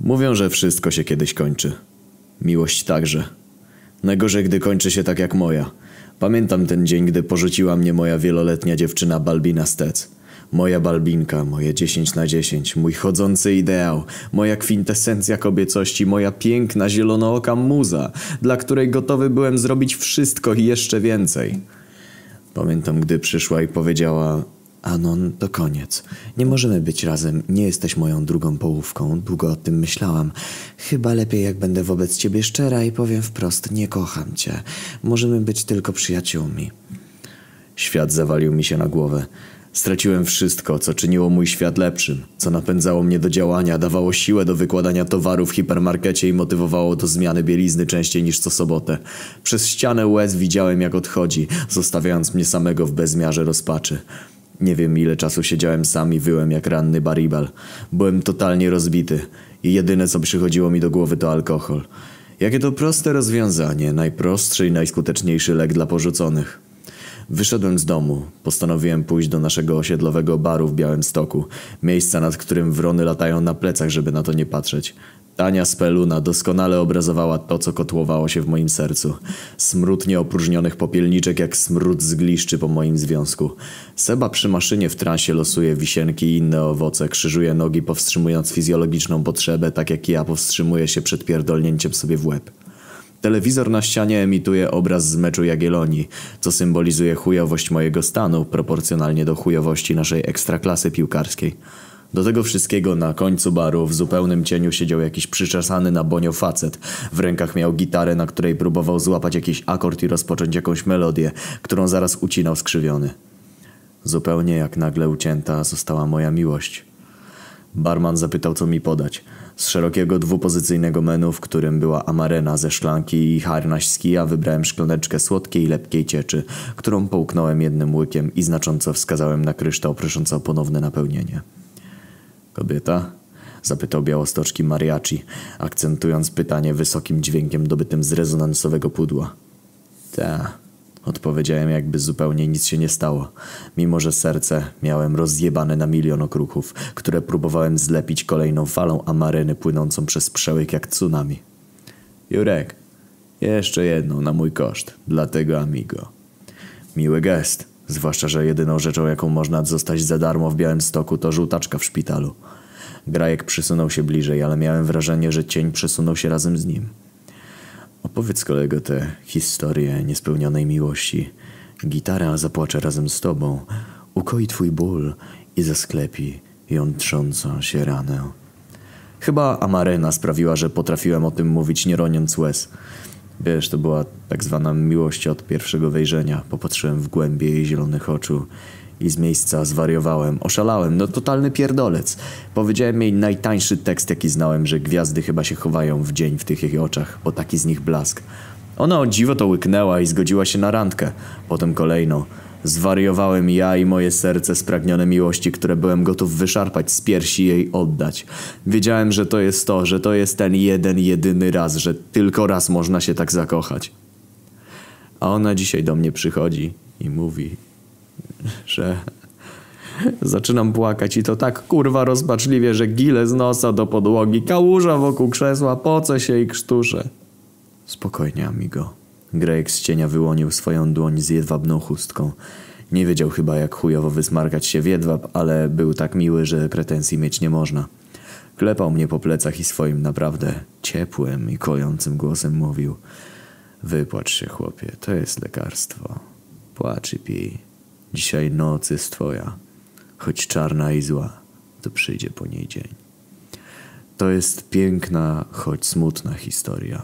Mówią, że wszystko się kiedyś kończy. Miłość także. Najgorzej, gdy kończy się tak jak moja. Pamiętam ten dzień, gdy porzuciła mnie moja wieloletnia dziewczyna Balbina Stec. Moja Balbinka, moje 10 na 10, mój chodzący ideał, moja kwintesencja kobiecości, moja piękna, zielonooka muza, dla której gotowy byłem zrobić wszystko i jeszcze więcej. Pamiętam, gdy przyszła i powiedziała: Anon, to koniec. Nie możemy być razem. Nie jesteś moją drugą połówką. Długo o tym myślałam. Chyba lepiej, jak będę wobec ciebie szczera i powiem wprost: Nie kocham cię. Możemy być tylko przyjaciółmi. Świat zawalił mi się na głowę. Straciłem wszystko, co czyniło mój świat lepszym, co napędzało mnie do działania, dawało siłę do wykładania towaru w hipermarkecie i motywowało do zmiany bielizny częściej niż co sobotę. Przez ścianę łez widziałem, jak odchodzi, zostawiając mnie samego w bezmiarze rozpaczy. Nie wiem, ile czasu siedziałem sam i wyłem jak ranny baribal. Byłem totalnie rozbity i jedyne, co przychodziło mi do głowy, to alkohol. Jakie to proste rozwiązanie, najprostszy i najskuteczniejszy lek dla porzuconych. Wyszedłem z domu. Postanowiłem pójść do naszego osiedlowego baru w Białymstoku. Miejsca, nad którym wrony latają na plecach, żeby na to nie patrzeć. Tania speluna doskonale obrazowała to, co kotłowało się w moim sercu. Smród nieopróżnionych popielniczek jak smród z gliszczy po moim związku. Seba przy maszynie w transie losuje wisienki i inne owoce, krzyżuje nogi powstrzymując fizjologiczną potrzebę, tak jak ja powstrzymuję się przed pierdolnięciem sobie w łeb. Telewizor na ścianie emituje obraz z meczu Jagiellonii, co symbolizuje chujowość mojego stanu proporcjonalnie do chujowości naszej ekstraklasy piłkarskiej. Do tego wszystkiego na końcu baru w zupełnym cieniu siedział jakiś przyczesany na bonio facet. W rękach miał gitarę, na której próbował złapać jakiś akord i rozpocząć jakąś melodię, którą zaraz ucinał skrzywiony. Zupełnie jak nagle ucięta została moja miłość. Barman zapytał, co mi podać. Z szerokiego dwupozycyjnego menu, w którym była amarena ze szklanki i harnaś z kija, wybrałem szklaneczkę słodkiej, lepkiej cieczy, którą połknąłem jednym łykiem i znacząco wskazałem na kryształ proszący o ponowne napełnienie. Kobieta? Zapytał białostoczki mariachi, akcentując pytanie wysokim dźwiękiem dobytym z rezonansowego pudła. Ta, odpowiedziałem jakby zupełnie nic się nie stało, mimo że serce miałem rozjebane na milion okruchów, które próbowałem zlepić kolejną falą amareny płynącą przez przełyk jak tsunami. Jurek, jeszcze jedną na mój koszt, dla tego amigo. Miły gest, zwłaszcza, że jedyną rzeczą, jaką można zostać za darmo w Białym Stoku, to żółtaczka w szpitalu. Grajek przysunął się bliżej, ale miałem wrażenie, że cień przesunął się razem z nim. Opowiedz kolego tę historię niespełnionej miłości. Gitara zapłacze razem z tobą, ukoi twój ból i zasklepi jątrzącą się ranę. Chyba Amarena sprawiła, że potrafiłem o tym mówić nie roniąc łez. Wiesz, to była tak zwana miłość od pierwszego wejrzenia. Popatrzyłem w głębie jej zielonych oczu i z miejsca zwariowałem, oszalałem, no totalny pierdolec. Powiedziałem jej najtańszy tekst, jaki znałem, że gwiazdy chyba się chowają w dzień w tych jej oczach, bo taki z nich blask. Ona o dziwo to łyknęła i zgodziła się na randkę. Potem kolejną. Zwariowałem ja i moje serce spragnione miłości, które byłem gotów wyszarpać z piersi jej oddać. Wiedziałem, że to jest to, że to jest ten jeden, jedyny raz, że tylko raz można się tak zakochać. A ona dzisiaj do mnie przychodzi i mówi, że zaczynam płakać i to tak kurwa rozpaczliwie, że gile z nosa do podłogi, kałuża wokół krzesła, po co się i krztuszę. Spokojnie, amigo. Greg z cienia wyłonił swoją dłoń z jedwabną chustką. Nie wiedział chyba jak chujowo wysmarkać się w jedwab, ale był tak miły, że pretensji mieć nie można. Klepał mnie po plecach i swoim naprawdę ciepłym i kojącym głosem mówił Wypłacz się chłopie, to jest lekarstwo. Płacz i pij. Dzisiaj noc jest twoja. Choć czarna i zła, to przyjdzie po niej dzień. To jest piękna, choć smutna historia.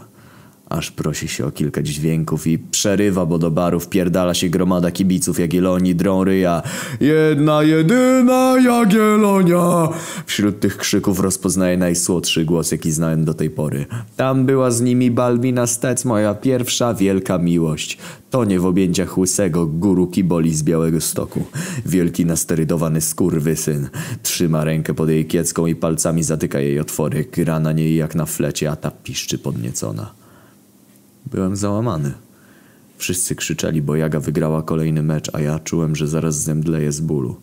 Aż prosi się o kilka dźwięków i przerywa, bo do baru wpierdala się gromada kibiców Jagiellonii, drą ryja. Jedna, jedyna Jagiellonia! Wśród tych krzyków rozpoznaję najsłodszy głos, jaki znałem do tej pory. Tam była z nimi Balbina Stec, moja pierwsza wielka miłość. Tonie w objęciach łysego guru kiboli z Białego Stoku. Wielki nasterydowany skurwysyn. Trzyma rękę pod jej kiecką i palcami zatyka jej otwory. Gra na niej jak na flecie, a ta piszczy podniecona. Byłem załamany. Wszyscy krzyczeli, bo Jaga wygrała kolejny mecz, a ja czułem, że zaraz zemdleję z bólu.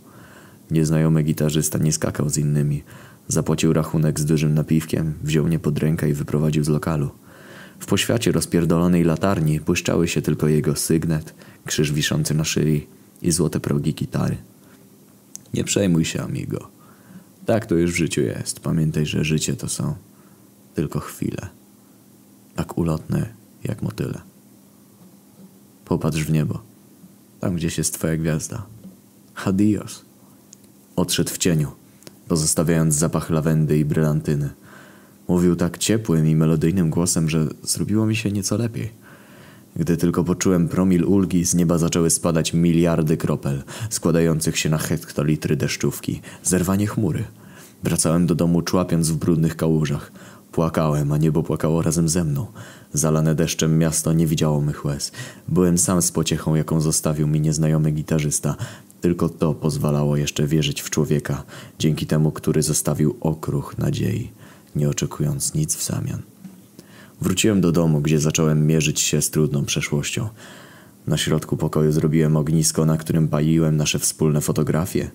Nieznajomy gitarzysta nie skakał z innymi. Zapłacił rachunek z dużym napiwkiem, wziął mnie pod rękę i wyprowadził z lokalu. W poświacie rozpierdolonej latarni błyszczały się tylko jego sygnet, krzyż wiszący na szyi i złote progi gitary. Nie przejmuj się, amigo. Tak to już w życiu jest. Pamiętaj, że życie to są tylko chwile. Tak ulotne jak motyle. Popatrz w niebo. Tam gdzieś jest twoja gwiazda. Adios. Odszedł w cieniu, pozostawiając zapach lawendy i brylantyny. Mówił tak ciepłym i melodyjnym głosem, że zrobiło mi się nieco lepiej. Gdy tylko poczułem promil ulgi, z nieba zaczęły spadać miliardy kropel, składających się na hektolitry deszczówki, zerwanie chmury. Wracałem do domu człapiąc w brudnych kałużach. Płakałem, a niebo płakało razem ze mną. Zalane deszczem miasto nie widziało mych łez. Byłem sam z pociechą, jaką zostawił mi nieznajomy gitarzysta. Tylko to pozwalało jeszcze wierzyć w człowieka, dzięki temu, który zostawił okruch nadziei, nie oczekując nic w zamian. Wróciłem do domu, gdzie zacząłem mierzyć się z trudną przeszłością. Na środku pokoju zrobiłem ognisko, na którym paliłem nasze wspólne fotografie.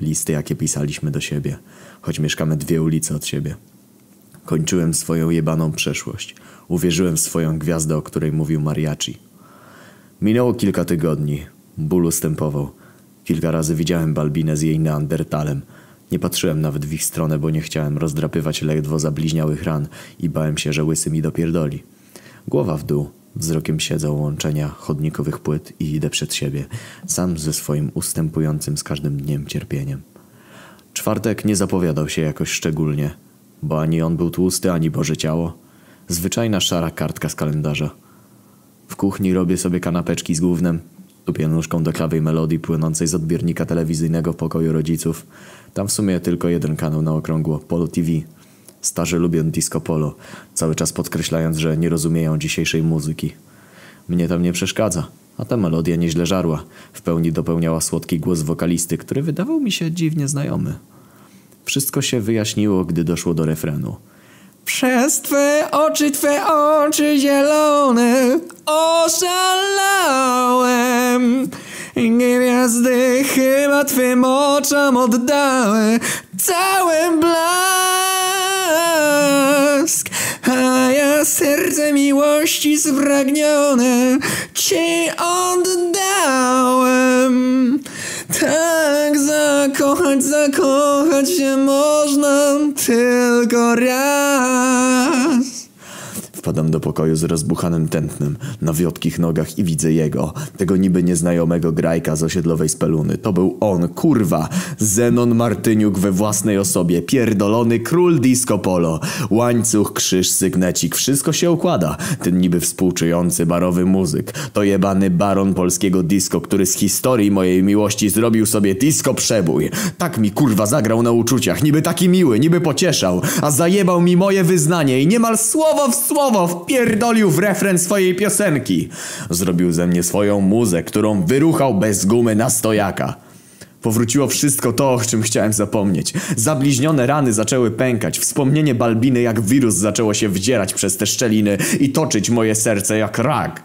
Listy, jakie pisaliśmy do siebie, choć mieszkamy dwie ulice od siebie. Kończyłem swoją jebaną przeszłość. Uwierzyłem w swoją gwiazdę, o której mówił Mariachi. Minęło kilka tygodni. Ból ustępował. Kilka razy widziałem Balbinę z jej neandertalem. Nie patrzyłem nawet w ich stronę, bo nie chciałem rozdrapywać ledwo zabliźniałych ran i bałem się, że łysy mi dopierdoli. Głowa w dół, wzrokiem siedzę łączenia chodnikowych płyt i idę przed siebie, sam ze swoim ustępującym z każdym dniem cierpieniem. Czwartek nie zapowiadał się jakoś szczególnie, bo ani on był tłusty, ani Boże ciało. Zwyczajna szara kartka z kalendarza. W kuchni robię sobie kanapeczki z głównym, tupię nóżką do klawej melodii płynącej z odbiernika telewizyjnego w pokoju rodziców. Tam w sumie tylko jeden kanał na okrągło, Polo TV. Starzy lubią disco polo, cały czas podkreślając, że nie rozumieją dzisiejszej muzyki. Mnie tam nie przeszkadza, a ta melodia nieźle żarła. W pełni dopełniała słodki głos wokalisty, który wydawał mi się dziwnie znajomy. Wszystko się wyjaśniło, gdy doszło do refrenu. Przez twe oczy, twe oczy zielone oszalałem. Gwiazdy chyba twym oczom oddały cały blask. A ja serce miłości spragnione ci oddałem. Tak zakochać, zakochać się można tylko raz. Wpadam do pokoju z rozbuchanym tętnem, na wiotkich nogach i widzę jego, tego niby nieznajomego grajka z osiedlowej speluny. To był on, kurwa, Zenon Martyniuk we własnej osobie, pierdolony król disco polo. Łańcuch, krzyż, sygnecik, wszystko się układa. Ten niby współczujący barowy muzyk, to jebany baron polskiego disco, który z historii mojej miłości zrobił sobie disco przebój. Tak mi kurwa zagrał na uczuciach, niby taki miły, niby pocieszał, a zajebał mi moje wyznanie i niemal słowo w słowo wpierdolił w refren swojej piosenki. Zrobił ze mnie swoją muzę, którą wyruchał bez gumy na stojaka. Powróciło wszystko to, o czym chciałem zapomnieć. Zabliźnione rany zaczęły pękać, wspomnienie Balbiny jak wirus zaczęło się wdzierać przez te szczeliny i toczyć moje serce jak rak.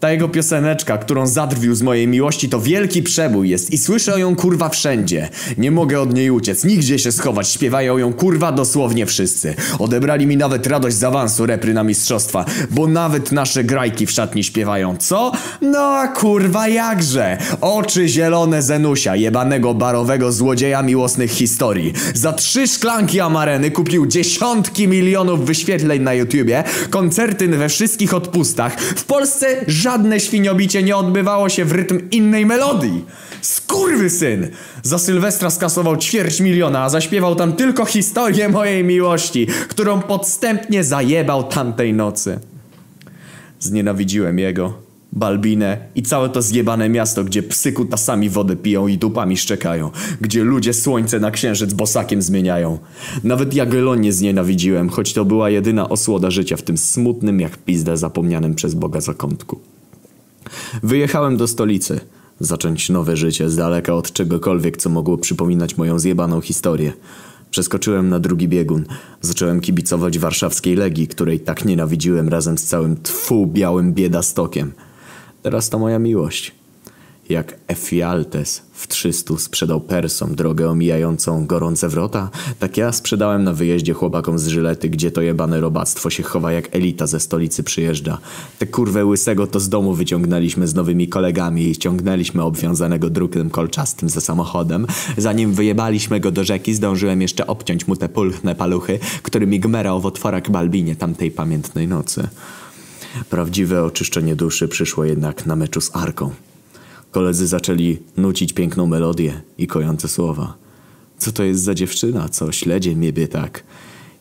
Ta jego pioseneczka, którą zadrwił z mojej miłości, to wielki przebój jest i słyszę ją kurwa wszędzie. Nie mogę od niej uciec, nigdzie się schować, śpiewają ją kurwa dosłownie wszyscy. Odebrali mi nawet radość z awansu repry na mistrzostwa, bo nawet nasze grajki w szatni śpiewają. Co? No a kurwa jakże? Oczy zielone Zenusia, jebanego barowego złodzieja miłosnych historii. Za trzy szklanki amareny kupił dziesiątki milionów wyświetleń na YouTubie, koncerty we wszystkich odpustach. W Polsce żadne świniobicie nie odbywało się w rytm innej melodii. Skurwysyn! Za Sylwestra skasował ćwierć miliona, a zaśpiewał tam tylko historię mojej miłości, którą podstępnie zajebał tamtej nocy. Znienawidziłem jego, Balbinę i całe to zjebane miasto, gdzie psy kutasami wodę piją i dupami szczekają, gdzie ludzie słońce na księżyc bosakiem zmieniają. Nawet Jagiellonię znienawidziłem, choć to była jedyna osłoda życia w tym smutnym jak pizdę zapomnianym przez Boga zakątku. Wyjechałem do stolicy, zacząć nowe życie z daleka od czegokolwiek, co mogło przypominać moją zjebaną historię. Przeskoczyłem na drugi biegun. Zacząłem kibicować warszawskiej Legii, której tak nienawidziłem razem z całym tfu białym biedastokiem. Teraz to moja miłość. Jak Efialtes w 300 sprzedał Persom drogę omijającą gorące wrota, tak ja sprzedałem na wyjeździe chłopakom z Żylety, gdzie to jebane robactwo się chowa jak elita ze stolicy przyjeżdża. Te kurwę łysego to z domu wyciągnęliśmy z nowymi kolegami i ściągnęliśmy obwiązanego drukiem kolczastym ze samochodem. Zanim wyjebaliśmy go do rzeki, zdążyłem jeszcze obciąć mu te pulchne paluchy, którymi gmerał w otworach Balbinie tamtej pamiętnej nocy. Prawdziwe oczyszczenie duszy przyszło jednak na meczu z Arką. Koledzy zaczęli nucić piękną melodię i kojące słowa. Co to jest za dziewczyna, co śledzie mnie tak?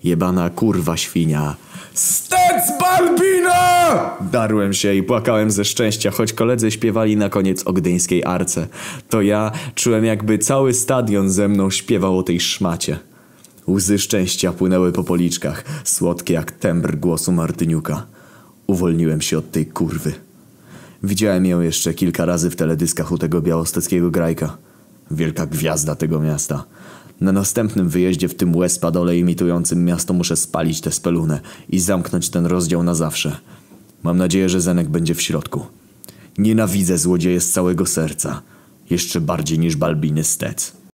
Jebana kurwa świnia. Stec Balbina! Darłem się i płakałem ze szczęścia, choć koledzy śpiewali na koniec o gdyńskiej arce. To ja czułem jakby cały stadion ze mną śpiewał o tej szmacie. Łzy szczęścia płynęły po policzkach, słodkie jak tembr głosu Martyniuka. Uwolniłem się od tej kurwy. Widziałem ją jeszcze kilka razy w teledyskach u tego białostockiego grajka. Wielka gwiazda tego miasta. Na następnym wyjeździe w tym łez padole imitującym miasto muszę spalić tę spelunę i zamknąć ten rozdział na zawsze. Mam nadzieję, że Zenek będzie w środku. Nienawidzę złodzieje z całego serca. Jeszcze bardziej niż Balbiny Stec.